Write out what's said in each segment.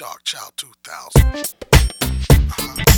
Darkchild 2000. Uh-huh.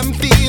empty.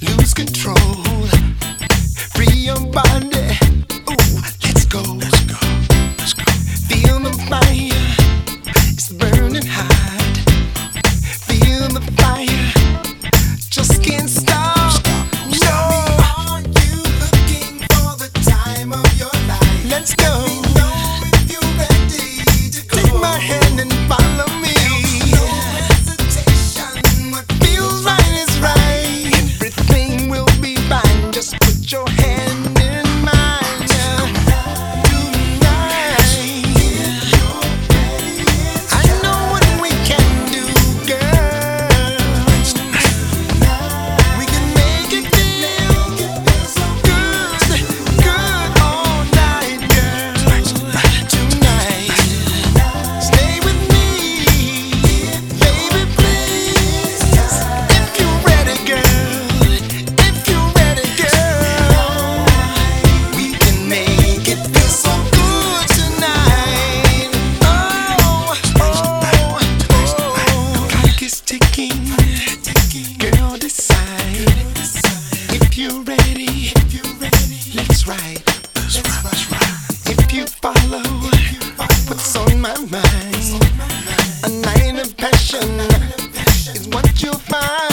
Lose control. Free. Ooh, let's go. Let's go. Let's go. Feel the fire. yeah. you're ready, if you're ready, let's ride. Let's, ride, let's ride. If you follow, if you follow what's on my mind, on my mind. A, night a night of passion is what you'll find.